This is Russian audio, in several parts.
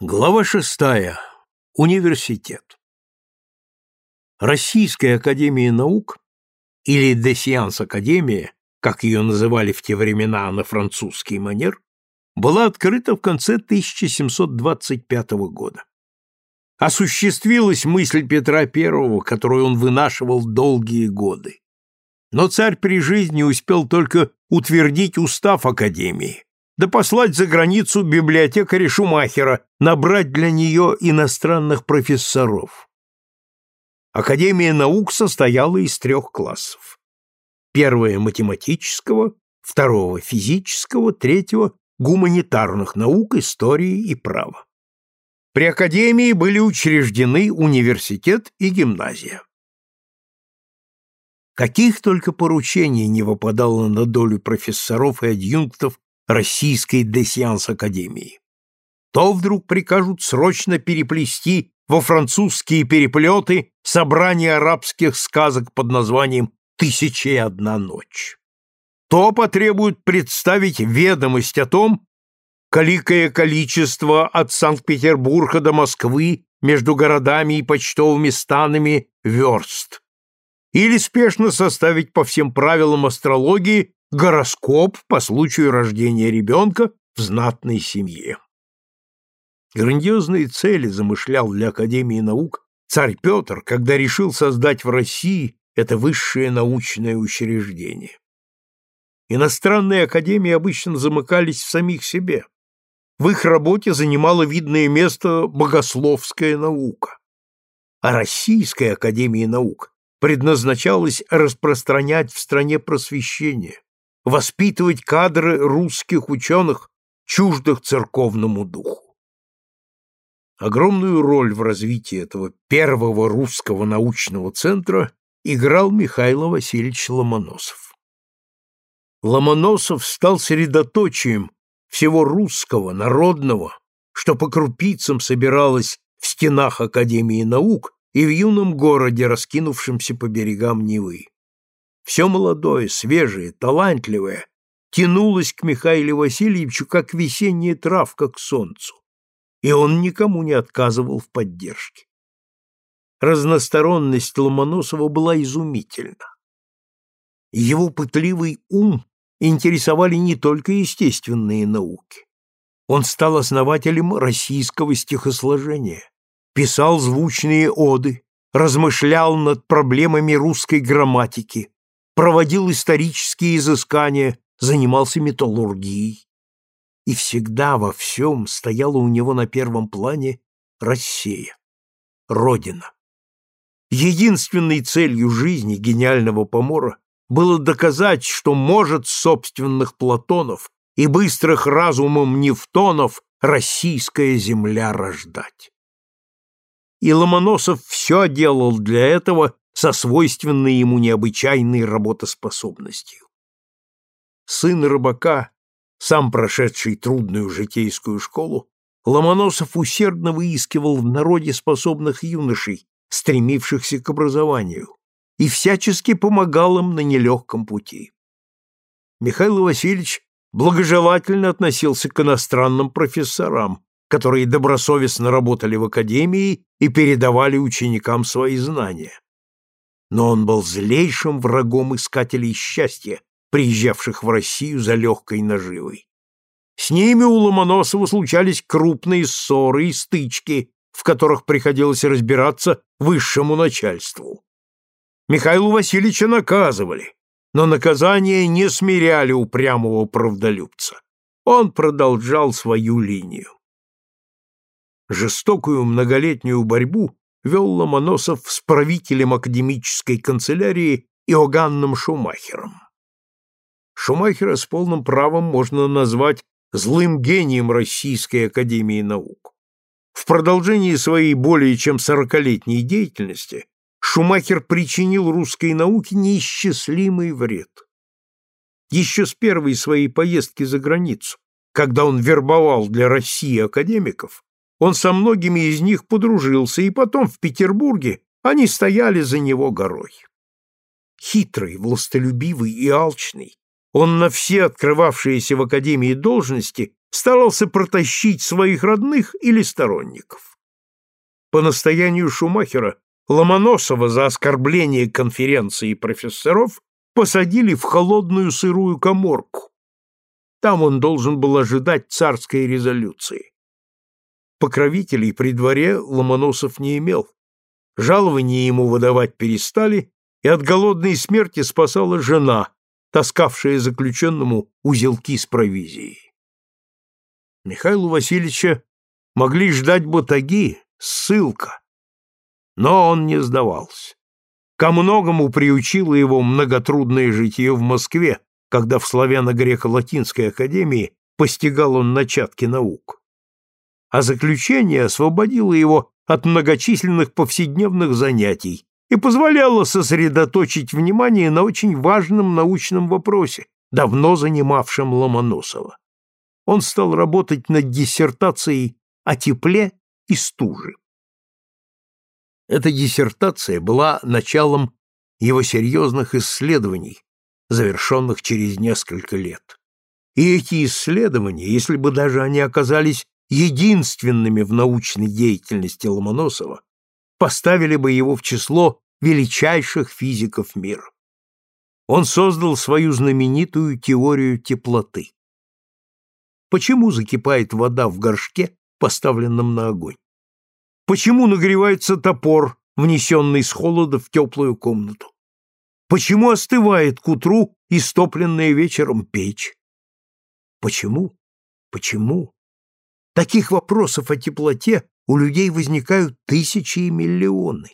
Глава шестая. Университет. Российская академия наук, или Десианс Академия, как ее называли в те времена на французский манер, была открыта в конце 1725 года. Осуществилась мысль Петра I, которую он вынашивал долгие годы. Но царь при жизни успел только утвердить устав Академии, да послать за границу библиотекаря Шумахера набрать для нее иностранных профессоров. Академия наук состояла из трех классов. Первое – математического, второго – физического, третьего – гуманитарных наук, истории и права. При Академии были учреждены университет и гимназия. Каких только поручений не выпадало на долю профессоров и адъюнктов Российской Десианс Академии. То вдруг прикажут срочно переплести во французские переплеты собрание арабских сказок под названием «Тысяча и одна ночь». То потребуют представить ведомость о том, коликое количество от Санкт-Петербурга до Москвы между городами и почтовыми станами верст. Или спешно составить по всем правилам астрологии гороскоп по случаю рождения ребенка в знатной семье. Грандиозные цели замышлял для Академии наук царь Петр, когда решил создать в России это высшее научное учреждение. Иностранные академии обычно замыкались в самих себе. В их работе занимала видное место богословская наука. А Российская академия наук предназначалась распространять в стране просвещение, воспитывать кадры русских ученых, чуждых церковному духу. Огромную роль в развитии этого первого русского научного центра играл Михаил Васильевич Ломоносов. Ломоносов стал средоточием всего русского, народного, что по крупицам собиралось в стенах Академии наук и в юном городе, раскинувшемся по берегам Невы. Все молодое, свежее, талантливое тянулось к Михаилу Васильевичу, как весенняя травка к солнцу, и он никому не отказывал в поддержке. Разносторонность Ломоносова была изумительна. Его пытливый ум интересовали не только естественные науки. Он стал основателем российского стихосложения, писал звучные оды, размышлял над проблемами русской грамматики, проводил исторические изыскания, занимался металлургией. И всегда во всем стояла у него на первом плане Россия, Родина. Единственной целью жизни гениального помора было доказать, что может собственных Платонов и быстрых разумом Нефтонов российская земля рождать. И Ломоносов все делал для этого со свойственной ему необычайной работоспособностью. Сын рыбака, сам прошедший трудную житейскую школу, Ломоносов усердно выискивал в народе способных юношей, стремившихся к образованию, и всячески помогал им на нелегком пути. Михаил Васильевич благожелательно относился к иностранным профессорам, которые добросовестно работали в академии и передавали ученикам свои знания но он был злейшим врагом искателей счастья, приезжавших в Россию за легкой наживой. С ними у Ломоносова случались крупные ссоры и стычки, в которых приходилось разбираться высшему начальству. Михаилу Васильевича наказывали, но наказания не смиряли упрямого правдолюбца. Он продолжал свою линию. Жестокую многолетнюю борьбу вел Ломоносов с правителем академической канцелярии Иоганном Шумахером. Шумахера с полным правом можно назвать злым гением Российской академии наук. В продолжении своей более чем сорокалетней деятельности Шумахер причинил русской науке неисчислимый вред. Еще с первой своей поездки за границу, когда он вербовал для России академиков, он со многими из них подружился, и потом в Петербурге они стояли за него горой. Хитрый, властолюбивый и алчный, он на все открывавшиеся в академии должности старался протащить своих родных или сторонников. По настоянию Шумахера Ломоносова за оскорбление конференции профессоров посадили в холодную сырую коморку. Там он должен был ожидать царской резолюции. Покровителей при дворе Ломоносов не имел. Жалования ему выдавать перестали, и от голодной смерти спасала жена, таскавшая заключенному узелки с провизией. Михаилу Васильевича могли ждать батаги, ссылка. Но он не сдавался. Ко многому приучило его многотрудное житие в Москве, когда в славяно-греко-латинской академии постигал он начатки наук. А заключение освободило его от многочисленных повседневных занятий и позволяло сосредоточить внимание на очень важном научном вопросе, давно занимавшем Ломоносова. Он стал работать над диссертацией о тепле и стуже. Эта диссертация была началом его серьезных исследований, завершенных через несколько лет. И эти исследования, если бы даже они оказались единственными в научной деятельности Ломоносова, поставили бы его в число величайших физиков мира. Он создал свою знаменитую теорию теплоты. Почему закипает вода в горшке, поставленном на огонь? Почему нагревается топор, внесенный с холода в теплую комнату? Почему остывает к утру истопленная вечером печь? Почему? Почему? Таких вопросов о теплоте у людей возникают тысячи и миллионы.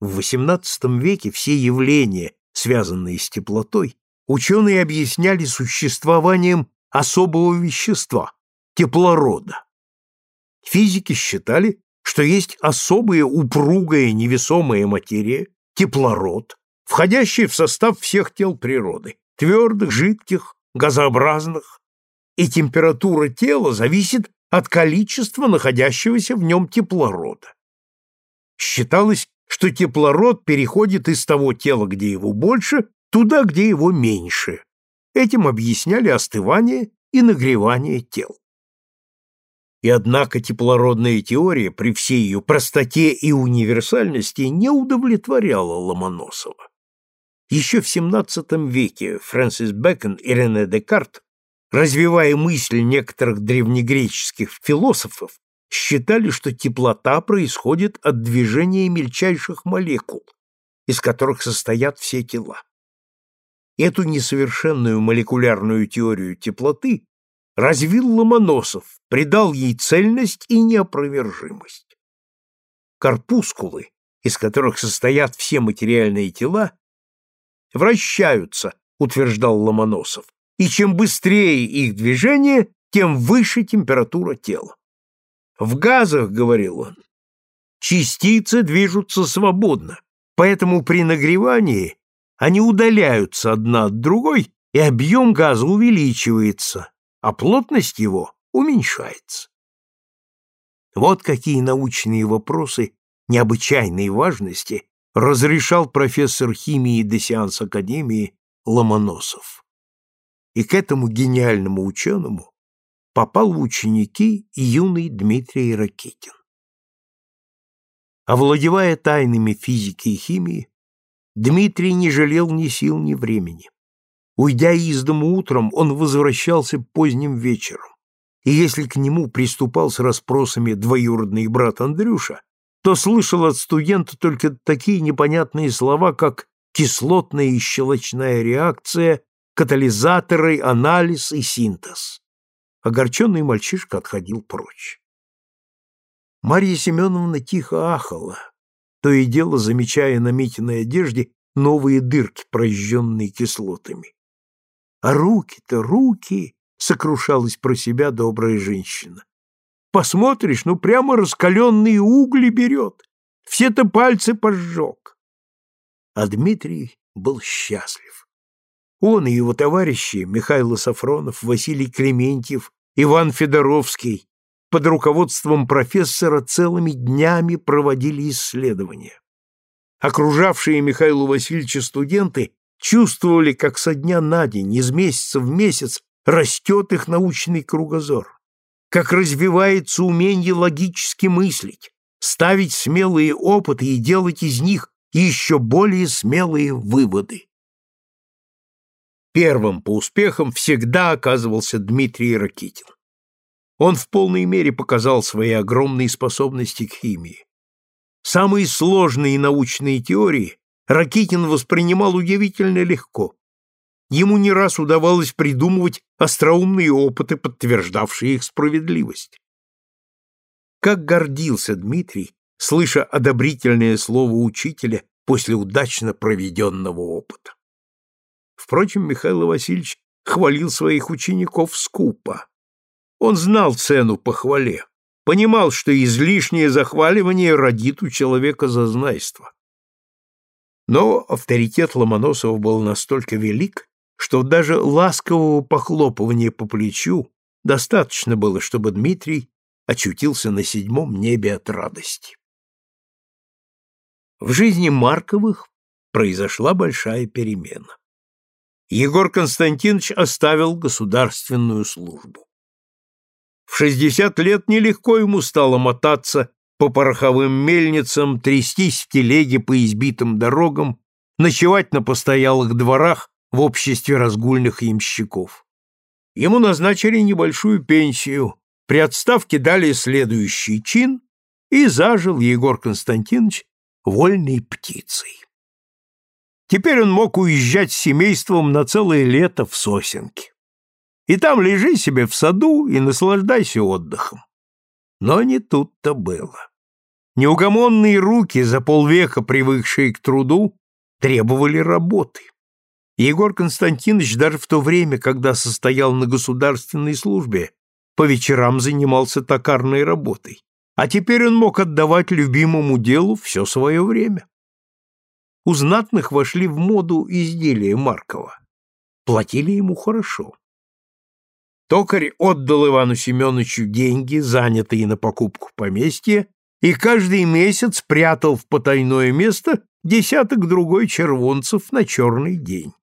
В XVIII веке все явления, связанные с теплотой, ученые объясняли существованием особого вещества – теплорода. Физики считали, что есть особая упругая невесомая материя, теплород, входящая в состав всех тел природы, твердых, жидких, газообразных, и температура тела зависит от количества находящегося в нем теплорода. Считалось, что теплород переходит из того тела, где его больше, туда, где его меньше. Этим объясняли остывание и нагревание тел. И однако теплородная теория при всей ее простоте и универсальности не удовлетворяла Ломоносова. Еще в XVII веке Фрэнсис Бэкон и Рене Декарт, развивая мысль некоторых древнегреческих философов, считали, что теплота происходит от движения мельчайших молекул, из которых состоят все тела. Эту несовершенную молекулярную теорию теплоты развил Ломоносов, придал ей цельность и неопровержимость. Корпускулы, из которых состоят все материальные тела, вращаются, утверждал Ломоносов, и чем быстрее их движение, тем выше температура тела. В газах, говорил он, частицы движутся свободно, поэтому при нагревании они удаляются одна от другой, и объем газа увеличивается, а плотность его уменьшается. Вот какие научные вопросы необычайной важности разрешал профессор химии Десианс Академии Ломоносов. И к этому гениальному ученому попал в ученики и юный Дмитрий Ракитин. Овладевая тайнами физики и химии, Дмитрий не жалел ни сил, ни времени. Уйдя из дома утром, он возвращался поздним вечером. И если к нему приступал с расспросами двоюродный брат Андрюша, то слышал от студента только такие непонятные слова, как кислотная и щелочная реакция, катализаторы, анализ и синтез. Огорченный мальчишка отходил прочь. Марья Семеновна тихо ахала, то и дело замечая на Митиной одежде новые дырки, прожженные кислотами. А руки-то, руки, сокрушалась про себя добрая женщина. Посмотришь, ну прямо раскаленные угли берет. Все-то пальцы пожег. А Дмитрий был счастлив. Он и его товарищи, Михаил Сафронов, Василий Клементьев, Иван Федоровский, под руководством профессора целыми днями проводили исследования. Окружавшие Михаила Васильевича студенты чувствовали, как со дня на день, из месяца в месяц растет их научный кругозор, как развивается умение логически мыслить, ставить смелые опыты и делать из них еще более смелые выводы. Первым по успехам всегда оказывался Дмитрий Ракитин. Он в полной мере показал свои огромные способности к химии. Самые сложные научные теории Ракитин воспринимал удивительно легко. Ему не раз удавалось придумывать остроумные опыты, подтверждавшие их справедливость. Как гордился Дмитрий, слыша одобрительное слово учителя после удачно проведенного опыта. Впрочем, Михаил Васильевич хвалил своих учеников скупо. Он знал цену похвале, понимал, что излишнее захваливание родит у человека зазнайство. Но авторитет Ломоносова был настолько велик, что даже ласкового похлопывания по плечу достаточно было, чтобы Дмитрий очутился на седьмом небе от радости. В жизни Марковых произошла большая перемена. Егор Константинович оставил государственную службу. В 60 лет нелегко ему стало мотаться по пороховым мельницам, трястись в телеге по избитым дорогам, ночевать на постоялых дворах в обществе разгульных ямщиков. Ему назначили небольшую пенсию, при отставке дали следующий чин, и зажил Егор Константинович вольной птицей. Теперь он мог уезжать с семейством на целое лето в сосенки. И там лежи себе в саду и наслаждайся отдыхом. Но не тут-то было. Неугомонные руки, за полвека привыкшие к труду, требовали работы. Егор Константинович даже в то время, когда состоял на государственной службе, по вечерам занимался токарной работой, а теперь он мог отдавать любимому делу все свое время. У знатных вошли в моду изделия Маркова. Платили ему хорошо. Токарь отдал Ивану Семеновичу деньги, занятые на покупку поместья, и каждый месяц прятал в потайное место десяток другой червонцев на черный день.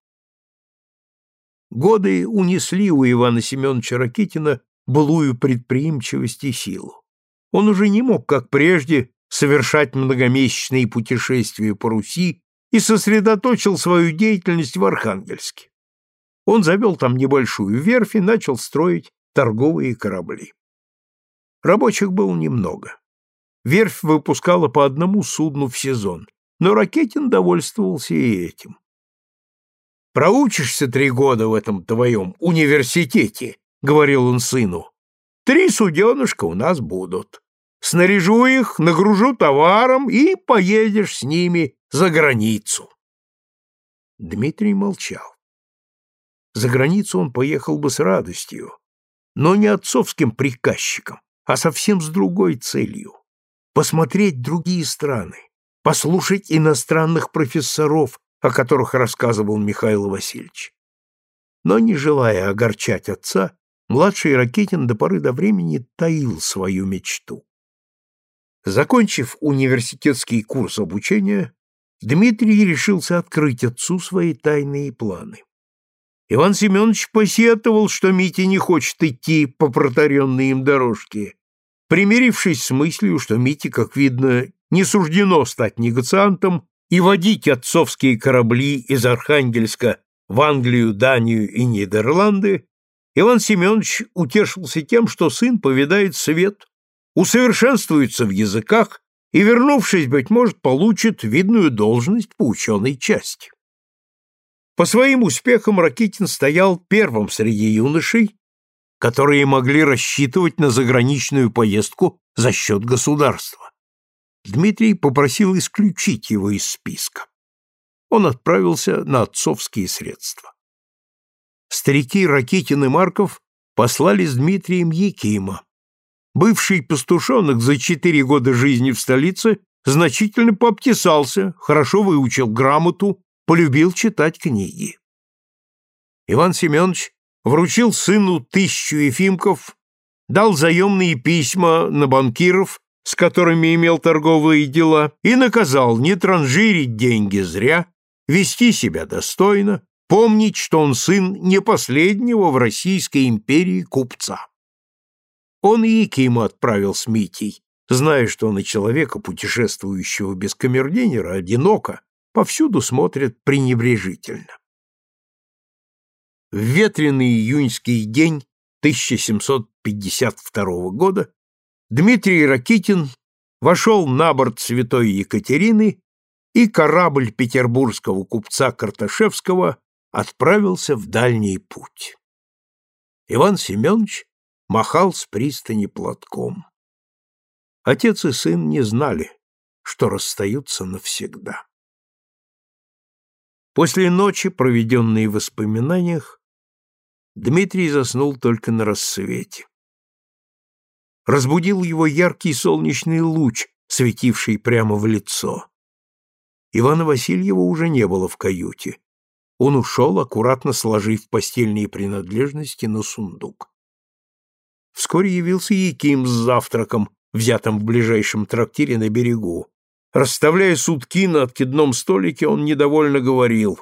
Годы унесли у Ивана Семеновича Ракитина былую предприимчивость и силу. Он уже не мог, как прежде, совершать многомесячные путешествия по Руси и сосредоточил свою деятельность в Архангельске. Он завел там небольшую верфь и начал строить торговые корабли. Рабочих было немного. Верфь выпускала по одному судну в сезон, но Ракетин довольствовался и этим. «Проучишься три года в этом твоем университете», — говорил он сыну. «Три суденышка у нас будут. Снаряжу их, нагружу товаром и поедешь с ними за границу». Дмитрий молчал. За границу он поехал бы с радостью, но не отцовским приказчиком, а совсем с другой целью — посмотреть другие страны, послушать иностранных профессоров, о которых рассказывал Михаил Васильевич. Но, не желая огорчать отца, младший Ракетин до поры до времени таил свою мечту. Закончив университетский курс обучения, Дмитрий решился открыть отцу свои тайные планы. Иван Семенович посетовал, что Митя не хочет идти по протаренной им дорожке. Примирившись с мыслью, что Мите, как видно, не суждено стать негациантом и водить отцовские корабли из Архангельска в Англию, Данию и Нидерланды, Иван Семенович утешился тем, что сын повидает свет, усовершенствуется в языках и, вернувшись, быть может, получит видную должность по ученой части. По своим успехам Ракитин стоял первым среди юношей, которые могли рассчитывать на заграничную поездку за счет государства. Дмитрий попросил исключить его из списка. Он отправился на отцовские средства. Старики Ракитин и Марков послали с Дмитрием Якима. Бывший пастушонок за четыре года жизни в столице значительно пообтесался, хорошо выучил грамоту полюбил читать книги. Иван Семенович вручил сыну тысячу ефимков, дал заемные письма на банкиров, с которыми имел торговые дела, и наказал не транжирить деньги зря, вести себя достойно, помнить, что он сын не последнего в Российской империи купца. Он и Якима отправил с Митей, зная, что на человека, путешествующего без камердинера, одиноко, повсюду смотрят пренебрежительно. В ветреный июньский день 1752 года Дмитрий Ракитин вошел на борт Святой Екатерины, и корабль петербургского купца Карташевского отправился в дальний путь. Иван Семенович махал с пристани платком. Отец и сын не знали, что расстаются навсегда. После ночи, проведенной в воспоминаниях, Дмитрий заснул только на рассвете. Разбудил его яркий солнечный луч, светивший прямо в лицо. Ивана Васильева уже не было в каюте. Он ушел, аккуратно сложив постельные принадлежности на сундук. Вскоре явился Яким с завтраком, взятым в ближайшем трактире на берегу. Расставляя сутки на откидном столике, он недовольно говорил,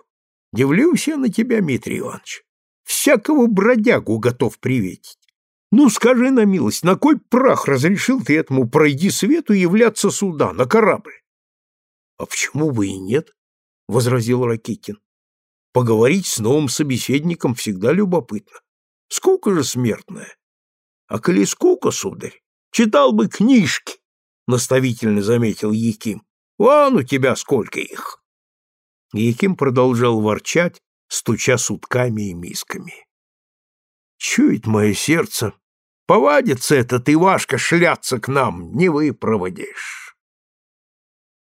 «Дивлюсь я на тебя, Дмитрий Иванович. Всякого бродягу готов приветить. Ну, скажи на милость, на кой прах разрешил ты этому пройди свету являться сюда, на корабль? — А почему бы и нет? — возразил Ракитин. — Поговорить с новым собеседником всегда любопытно. Скука же смертная. — А коли скука, сударь, читал бы книжки, — наставительно заметил Яким. — Вон у тебя сколько их! Яким продолжал ворчать, стуча сутками и мисками. Чует мое сердце, повадится этот Ивашка шляться к нам, не выпроводишь.